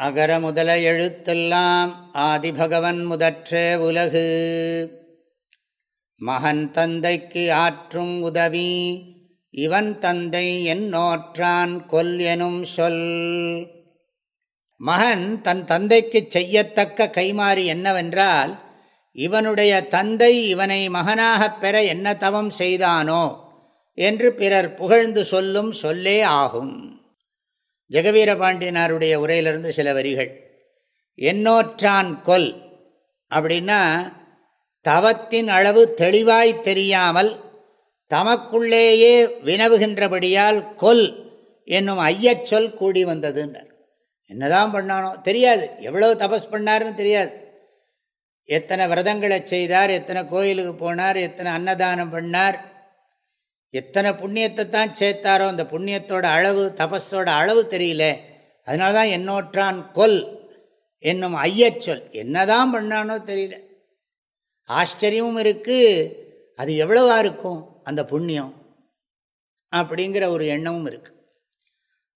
அகர முதல எழுத்தெல்லாம் ஆதிபகவன் முதற்றே உலகு. மகன் தந்தைக்கு ஆற்றும் உதவி இவன் தந்தை என் நோற்றான் கொல் எனும் சொல். மகன் தன் தந்தைக்கு செய்யத்தக்க கைமாறி என்னவென்றால் இவனுடைய தந்தை இவனை மகனாகப் பெற என்ன தவம் செய்தானோ என்று பிறர் புகழ்ந்து சொல்லும் சொல்லே ஆகும். ஜெகவீர பாண்டியனாருடைய உரையிலிருந்து சில வரிகள். என்னோற்றான் கொல் அப்படின்னா தவத்தின் அளவு தெளிவாய் தெரியாமல் தமக்குள்ளேயே வினவுகின்றபடியால் கொல் என்னும் ஐயச்சொல் கூடி வந்ததுன்னர். என்னதான் பண்ணானோ தெரியாது. எவ்வளோ தபஸ் பண்ணார்னு தெரியாது. எத்தனை விரதங்களை செய்தார் எத்தனை கோயிலுக்கு போனார் எத்தனை அன்னதானம் பண்ணார் எத்தனை புண்ணியத்தை தான் சேர்த்தாரோ அந்த புண்ணியத்தோட அளவு தபஸோட அளவு தெரியல. அதனால தான் என்னோற்றான் கொல் என்னும் ஐயச்சொல் என்னதான் பண்ணானோ தெரியல. ஆச்சரியமும் இருக்குது அது எவ்வளவா இருக்கும் அந்த புண்ணியம்? அப்படிங்கிற ஒரு எண்ணமும் இருக்கு.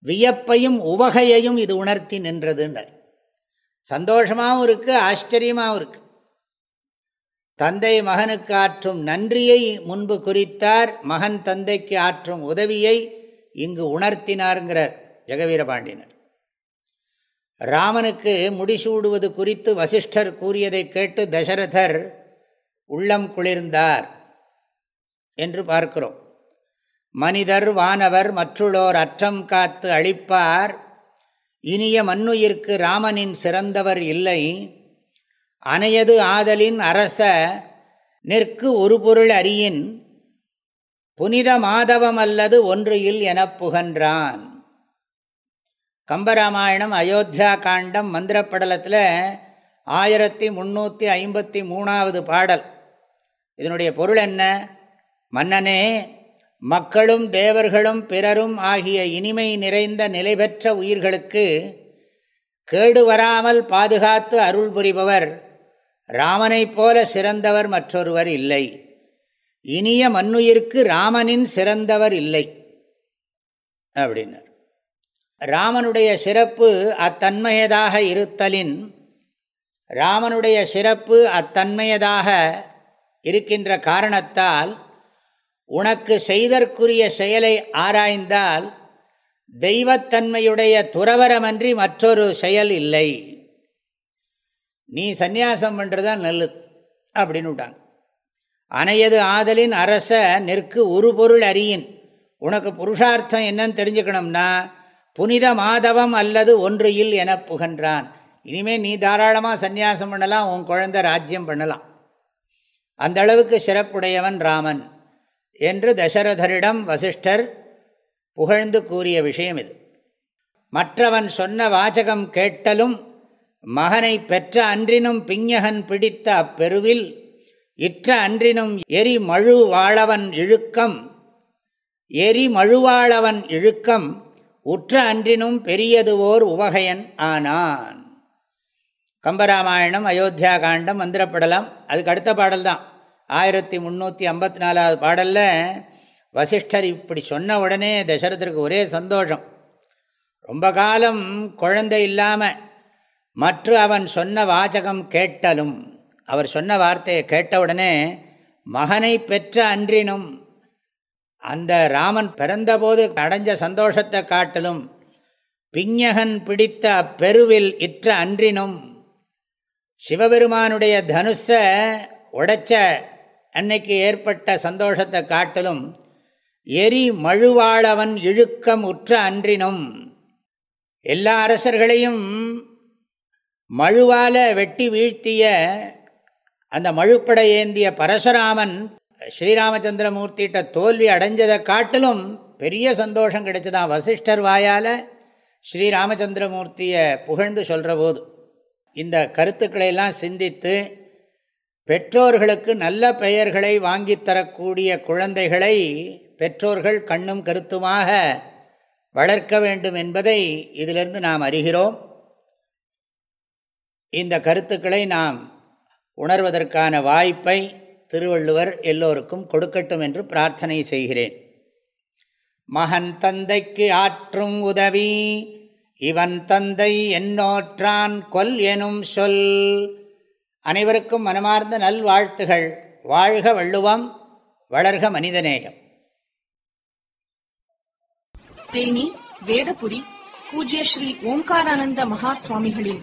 வியப்பையும் உவகையையும் இது உணர்த்தி நின்றதுன்றார். சந்தோஷமாகவும் இருக்குது ஆச்சரியமாகவும் இருக்குது தந்தை மகனுக்கு ஆற்றும் நன்றியை முன்பு குறித்தார் மகன் தந்தைக்கு ஆற்றும் உதவியை இங்கு உணர்த்தினார்ங்கிறார் ஜெகவீரபாண்டியனர் ராமனுக்கு முடிசூடுவது குறித்து வசிஷ்டர் கூறியதை கேட்டு தசரதர் உள்ளம் குளிர்ந்தார் என்று பார்க்கிறோம். மனிதர் வானவர் மற்றுளோர் அற்றம் காத்து அழிப்பார். இனிய மண்ணுயிர்க்கு ராமனின் சிறந்தவர் இல்லை. அணையது ஆதலின் அரச நிற்கு ஒரு பொருள் அறியின் புனித மாதவம் அல்லது ஒன்று இல் என புகன்றான். கம்பராமாயணம் அயோத்தியா காண்டம் மந்திரப்படலத்தில் ஆயிரத்தி முந்நூற்றி ஐம்பத்தி மூணாவது பாடல். இதனுடைய பொருள் என்ன? மன்னனே மக்களும் தேவர்களும் பிறரும் ஆகிய இனிமை நிறைந்த நிலை பெற்ற உயிர்களுக்கு கேடு வராமல் பாதுகாத்து அருள் புரிபவர். ராமனைப் போல சிறந்தவர் மற்றொருவர் இல்லை. இனிய மண்ணுயிர்க்கு ராமனின் சிறந்தவர் இல்லை. அப்படின்னார். ராமனுடைய சிறப்பு அத்தன்மையதாக இருத்தலின் ராமனுடைய சிறப்பு அத்தன்மையதாக இருக்கின்ற காரணத்தால் உனக்கு செய்தற்குரிய செயலை ஆராய்ந்தால் தெய்வத்தன்மையுடைய துறவரமன்றி மற்றொரு செயல் இல்லை. நீ சந்நியாசம் பண்ணுறதான் நல்லது அப்படின்னு விட்டாங்க. அணையது ஆதலின் அரச நிற்கு ஒரு பொருள் அறியின். உனக்கு புருஷார்த்தம் என்னன்னு தெரிஞ்சுக்கணும்னா புனித மாதவம் அல்லது ஒன்று இல் என புகன்றான். இனிமேல் நீ தாராளமாக சந்நியாசம் பண்ணலாம் உன் குழந்தை ராஜ்யம் பண்ணலாம். அந்த அளவுக்கு சிறப்புடையவன் ராமன் என்று தசரதரிடம் வசிஷ்டர் புகழ்ந்து கூறிய விஷயம் இது. மற்றவன் சொன்ன வாச்சகம் கேட்டலும் மகனை பெற்ற அன்றினும் பிஞ்ஞகன் பிடித்த அப்பெருவில் இற்ற அன்றினும் எரி வாழவன் இழுக்கம் எரி மழுவாளவன் இழுக்கம் உற்ற அன்றினும் பெரியதுவோர் உவகையன் ஆனான். கம்பராமாயணம் அயோத்தியா காண்டம் மந்திரப்படலாம். அதுக்கு அடுத்த பாடல் தான் ஆயிரத்தி முந்நூற்றி ஐம்பத்தி நாலாவது பாடலில் வசிஷ்டர் இப்படி சொன்ன உடனே தசரத்திற்கு ஒரே சந்தோஷம். ரொம்ப காலம் குழந்தை இல்லாமல் மற்ற அவன் சொன்ன வாச்சகம் கேட்டலும். அவர் சொன்ன வார்த்தையை கேட்டவுடனே மகனை பெற்ற அன்றினும் அந்த ராமன் பிறந்தபோது அடைஞ்ச சந்தோஷத்தை காட்டிலும் பிஞகன் பிடித்த அப்பெருவில் இற்ற அன்றினும் சிவபெருமானுடைய தனுஷை உடைச்ச அன்னைக்கு ஏற்பட்ட சந்தோஷத்தை காட்டிலும் எரி மழுவாளவன் இழுக்கம் உற்ற அன்றினும். எல்லா அரசர்களையும் மழுவால வெட்டி வீழ்த்திய அந்த மழுப்படை ஏந்திய பரசுராமன் ஸ்ரீராமச்சந்திரமூர்த்திகிட்ட தோல்வி அடைஞ்சதை காட்டிலும் பெரிய சந்தோஷம் கிடைச்சதான் வசிஷ்டர் வாயால் ஸ்ரீராமச்சந்திரமூர்த்தியை புகழ்ந்து சொல்கிற போது இந்த கருத்துக்களையெல்லாம் சிந்தித்து பெற்றோர்களுக்கு நல்ல பெயர்களை வாங்கித்தரக்கூடிய குழந்தைகளை பெற்றோர்கள் கண்ணும் கருத்துமாக வளர்க்க வேண்டும் என்பதை இதிலிருந்து நாம் அறிகிறோம். இந்த கருத்துக்களை நாம் உணர்வதற்கான வாய்ப்பை திருவள்ளுவர் எல்லோருக்கும் கொடுக்கட்டும் என்று பிரார்த்தனை செய்கிறேன். மகன் தந்தைக்கு ஆற்றும் உதவி இவன் தந்தை என்னோற்றான் கொல் எனும் சொல். அனைவருக்கும் மனமார்ந்த நல்வாழ்த்துகள். வாழ்க வள்ளுவம் வளர்க மனிதநேயம். தேனி வேதபுரி பூஜ்ய ஸ்ரீ ஓம்காரானந்த மகா சுவாமிகளின்